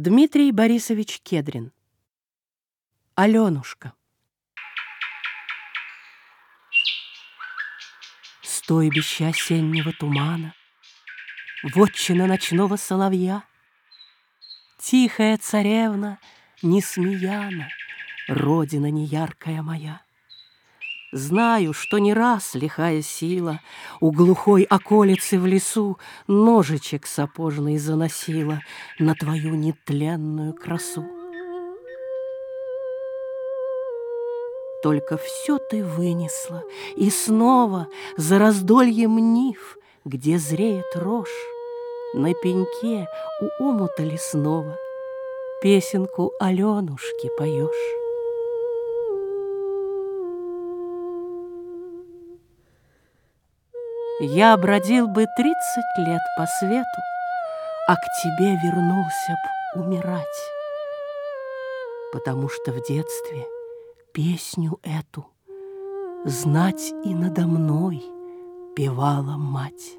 Дмитрий Борисович Кедрин. Аленушка. Стойбище осеннего тумана, Вотчина ночного соловья, Тихая царевна Несмеяна, Родина неяркая моя. Знаю, что не раз лихая сила У глухой околицы в лесу Ножичек сапожный заносила На твою нетленную красу. Только все ты вынесла, и снова За раздольем нив, где зреет рожь, На пеньке у омута лесного Песенку Аленушки поешь. Я бродил бы тридцать лет по свету, А к тебе вернулся б умирать, Потому что в детстве песню эту Знать и надо мной певала мать.